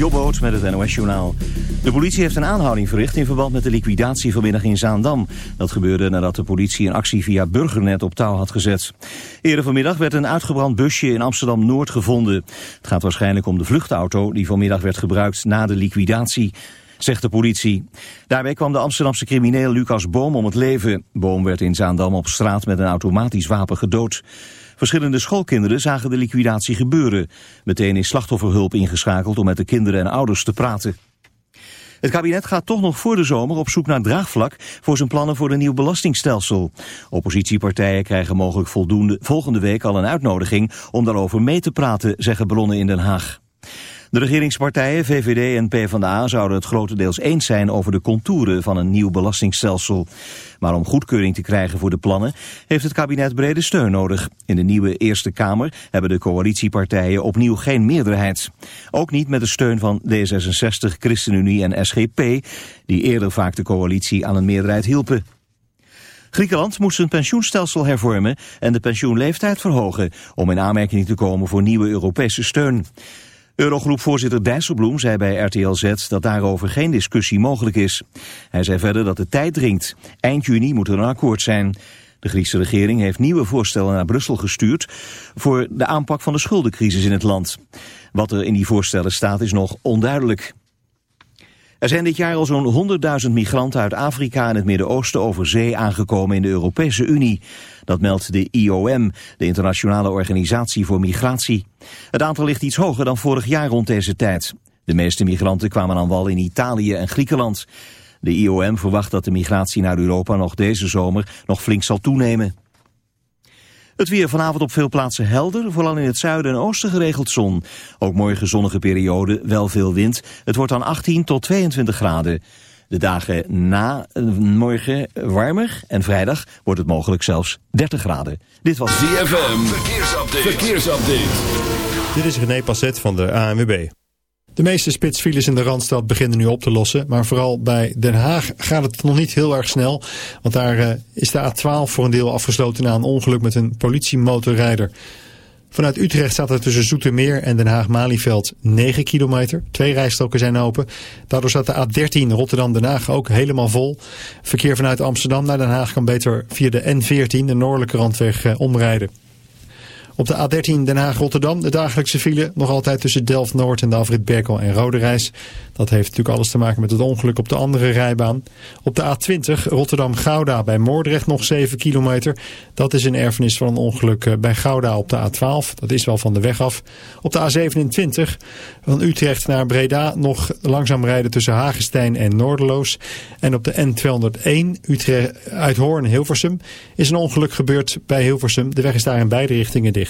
Jobboot met het NOS-journaal. De politie heeft een aanhouding verricht in verband met de liquidatie vanmiddag in Zaandam. Dat gebeurde nadat de politie een actie via Burgernet op touw had gezet. Eerder vanmiddag werd een uitgebrand busje in Amsterdam-Noord gevonden. Het gaat waarschijnlijk om de vluchtauto die vanmiddag werd gebruikt na de liquidatie zegt de politie. Daarbij kwam de Amsterdamse crimineel Lucas Boom om het leven. Boom werd in Zaandam op straat met een automatisch wapen gedood. Verschillende schoolkinderen zagen de liquidatie gebeuren. Meteen is slachtofferhulp ingeschakeld om met de kinderen en ouders te praten. Het kabinet gaat toch nog voor de zomer op zoek naar draagvlak voor zijn plannen voor een nieuw belastingstelsel. Oppositiepartijen krijgen mogelijk voldoende, volgende week al een uitnodiging om daarover mee te praten, zeggen bronnen in Den Haag. De regeringspartijen VVD en PvdA zouden het grotendeels eens zijn over de contouren van een nieuw belastingstelsel. Maar om goedkeuring te krijgen voor de plannen heeft het kabinet brede steun nodig. In de nieuwe Eerste Kamer hebben de coalitiepartijen opnieuw geen meerderheid. Ook niet met de steun van D66, ChristenUnie en SGP, die eerder vaak de coalitie aan een meerderheid hielpen. Griekenland moest zijn pensioenstelsel hervormen en de pensioenleeftijd verhogen om in aanmerking te komen voor nieuwe Europese steun. Eurogroepvoorzitter Dijsselbloem zei bij RTL Z dat daarover geen discussie mogelijk is. Hij zei verder dat de tijd dringt. Eind juni moet er een akkoord zijn. De Griekse regering heeft nieuwe voorstellen naar Brussel gestuurd voor de aanpak van de schuldencrisis in het land. Wat er in die voorstellen staat is nog onduidelijk. Er zijn dit jaar al zo'n 100.000 migranten uit Afrika en het Midden-Oosten over zee aangekomen in de Europese Unie. Dat meldt de IOM, de Internationale Organisatie voor Migratie. Het aantal ligt iets hoger dan vorig jaar rond deze tijd. De meeste migranten kwamen aan wal in Italië en Griekenland. De IOM verwacht dat de migratie naar Europa nog deze zomer nog flink zal toenemen. Het weer vanavond op veel plaatsen helder, vooral in het zuiden en oosten geregeld zon. Ook morgen zonnige periode, wel veel wind. Het wordt dan 18 tot 22 graden. De dagen na eh, morgen warmer en vrijdag wordt het mogelijk zelfs 30 graden. Dit was ZFM, verkeersupdate. verkeersupdate. Dit is René Passet van de ANWB. De meeste spitsfiles in de Randstad beginnen nu op te lossen. Maar vooral bij Den Haag gaat het nog niet heel erg snel. Want daar uh, is de A12 voor een deel afgesloten na een ongeluk met een politiemotorrijder. Vanuit Utrecht staat er tussen Zoetermeer en Den Haag-Malieveld 9 kilometer. Twee rijstroken zijn open. Daardoor staat de A13 Rotterdam-Den Haag ook helemaal vol. Verkeer vanuit Amsterdam naar Den Haag kan beter via de N14, de noordelijke randweg, uh, omrijden. Op de A13 Den Haag-Rotterdam de dagelijkse file nog altijd tussen Delft-Noord en de afrit Berkel en Roderijs. Dat heeft natuurlijk alles te maken met het ongeluk op de andere rijbaan. Op de A20 Rotterdam-Gouda bij Moordrecht nog 7 kilometer. Dat is een erfenis van een ongeluk eh, bij Gouda op de A12. Dat is wel van de weg af. Op de A27 van Utrecht naar Breda nog langzaam rijden tussen Hagestein en Noorderloos. En op de N201 Utrecht uit Hoorn-Hilversum is een ongeluk gebeurd bij Hilversum. De weg is daar in beide richtingen dicht.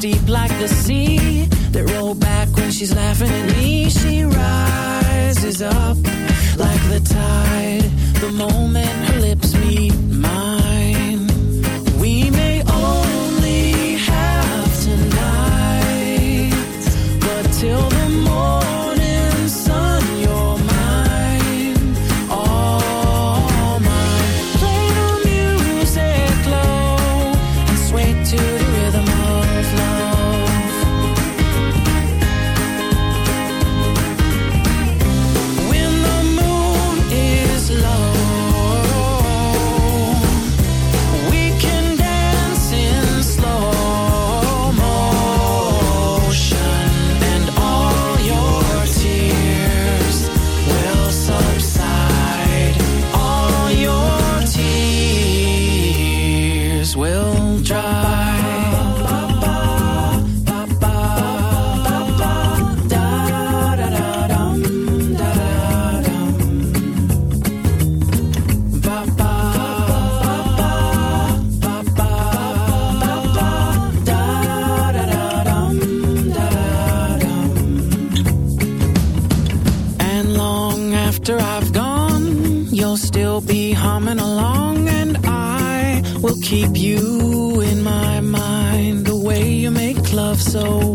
deep like the sea that roll back when she's laughing at me. She rises up like the tide the moment her lips meet mine. So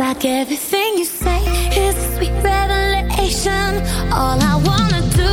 like everything you say is a sweet revelation. All I wanna do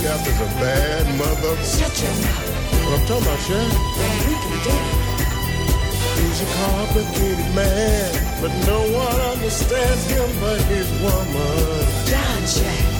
chef is a bad mother. Shut your mouth. What I'm talking about, chef? Then can dig it. He's a complicated man, but no one understands him but his woman. John Jack.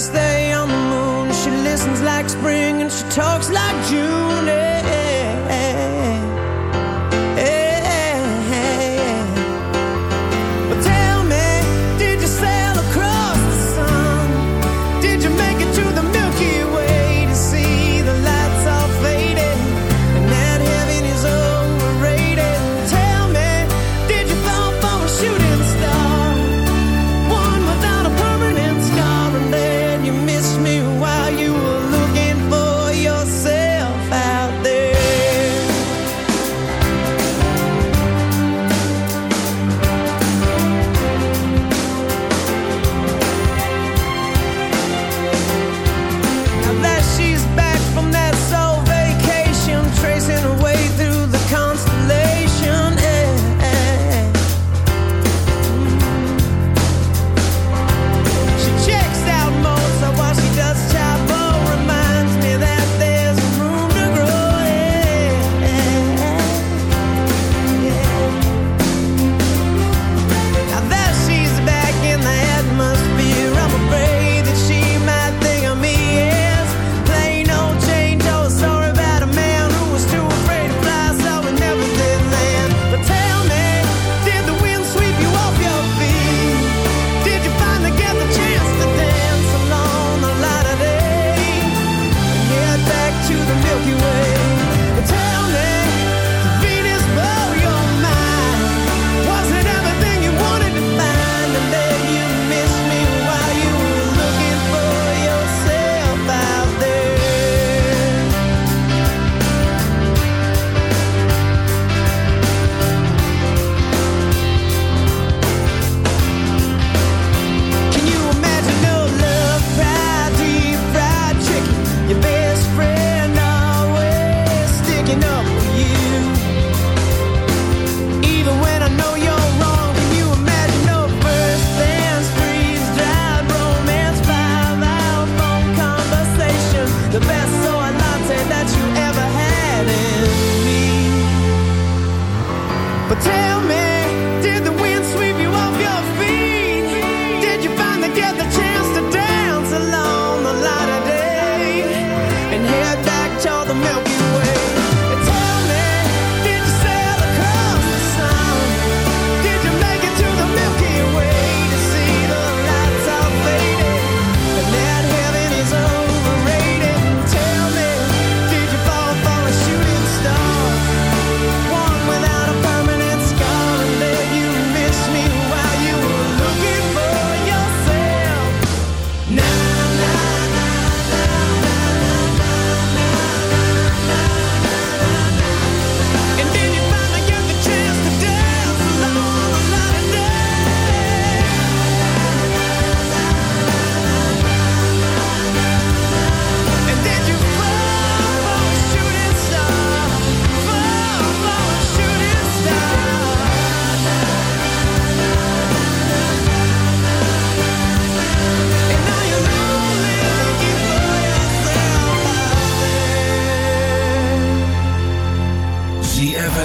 Cause they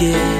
forget.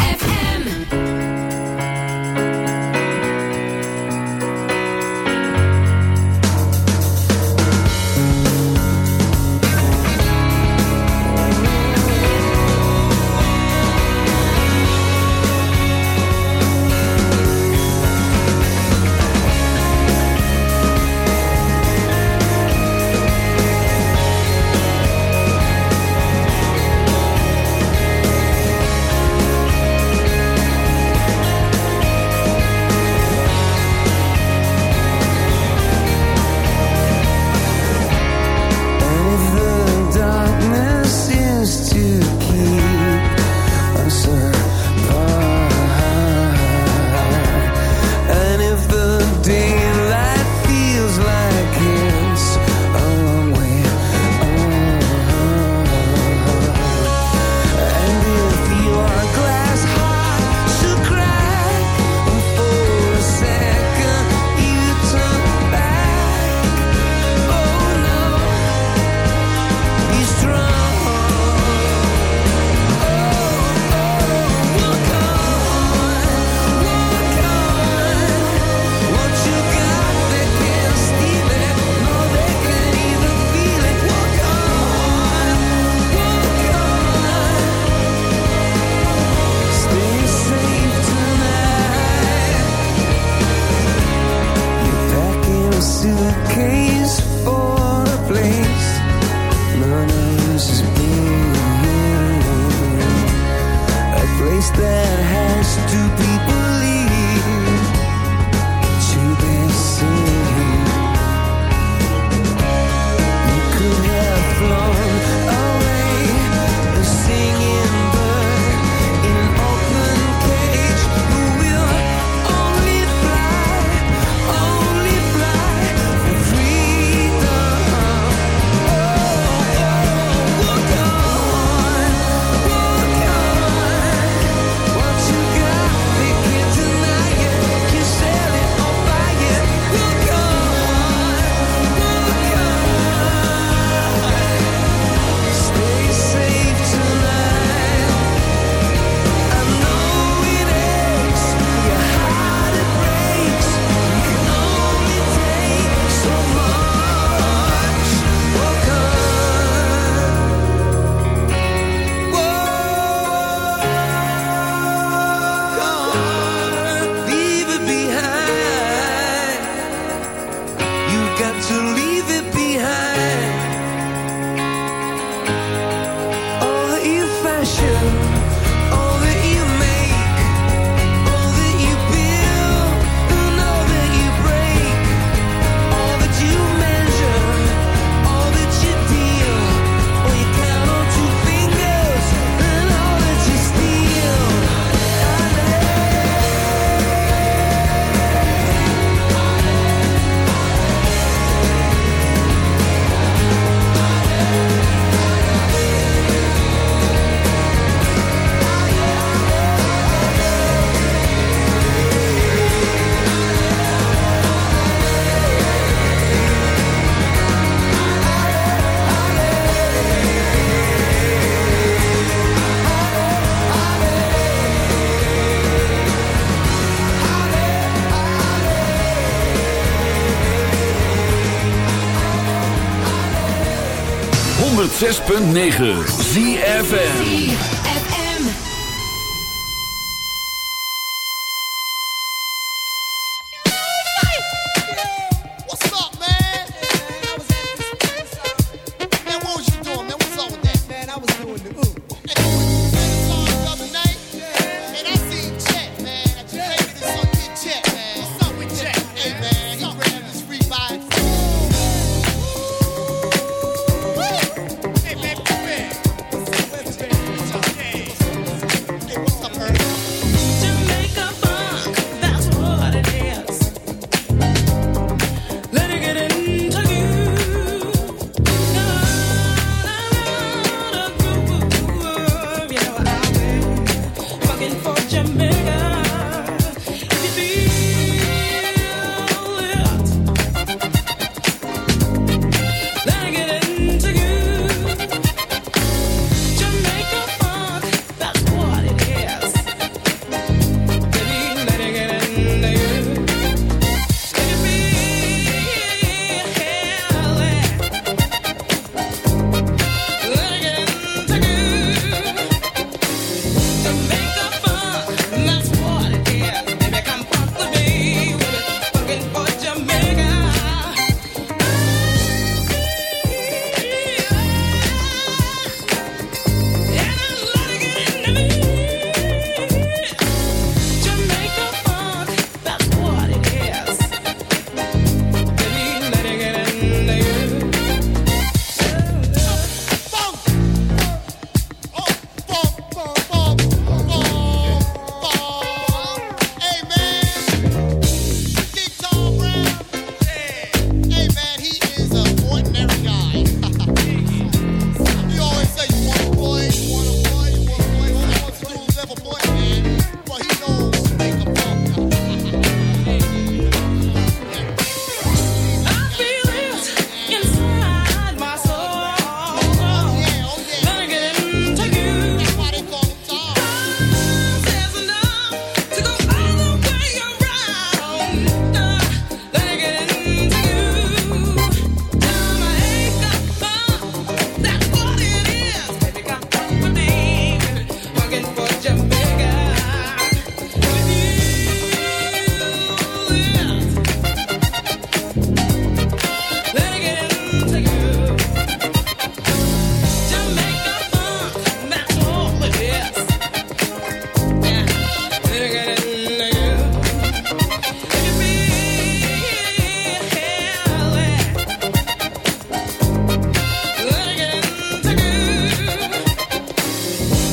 106.9 ZFN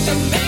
to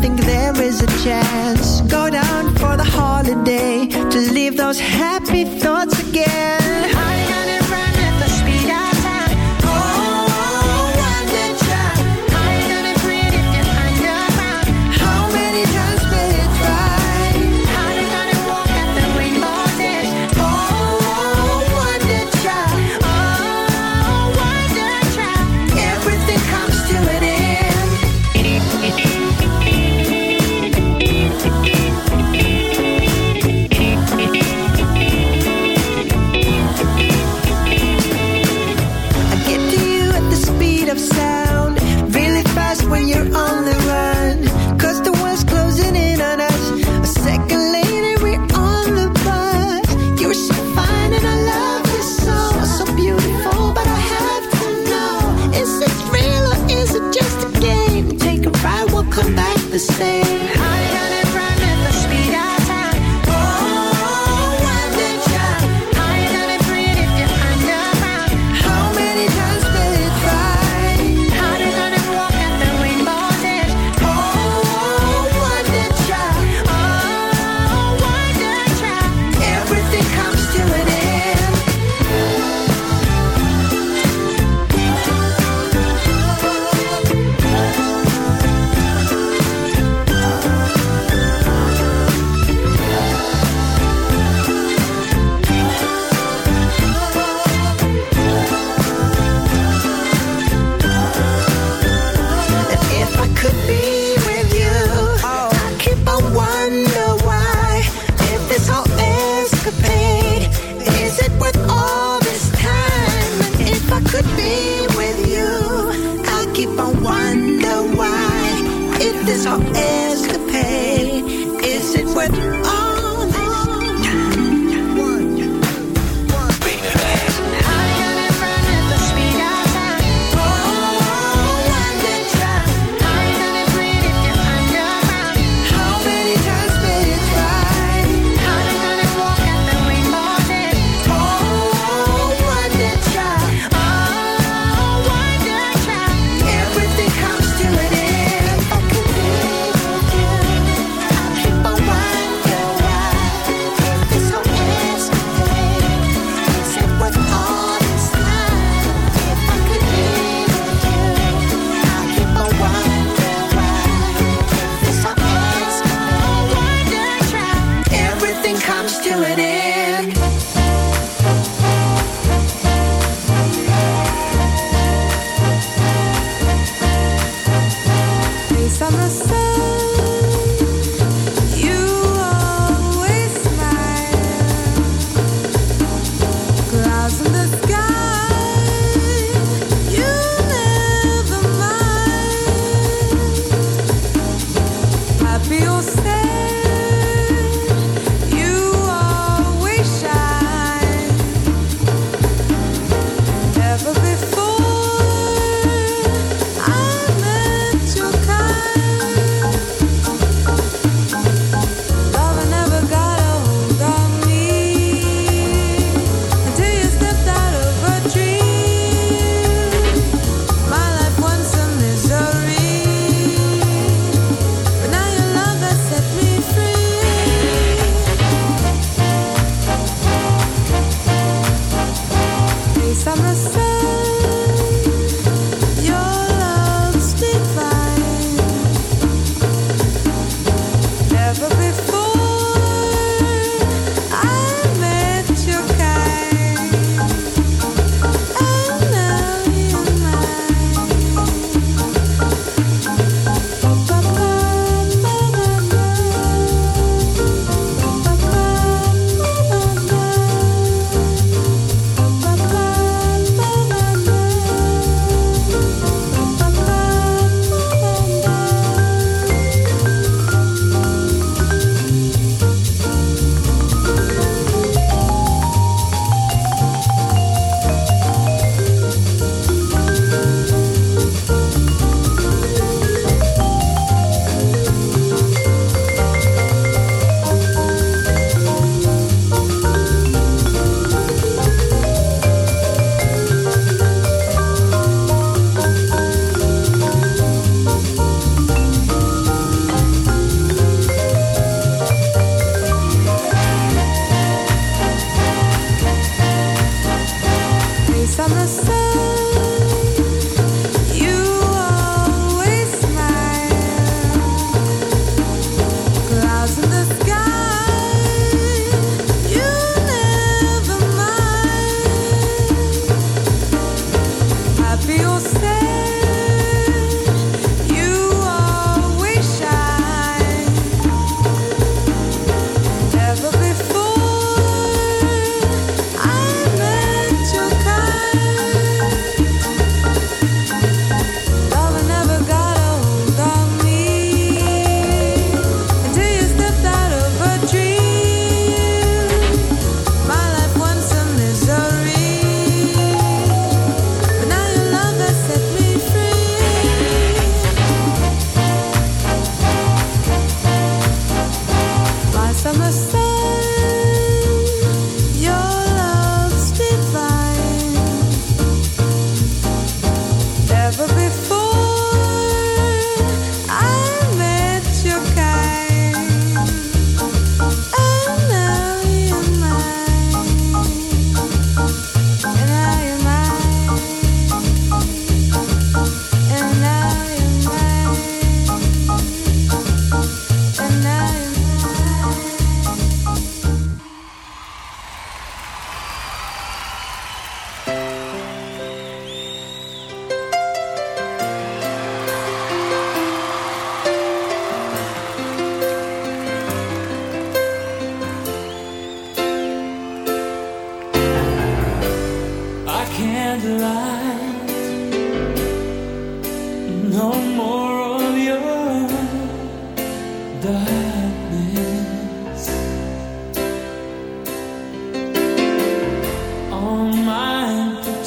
think that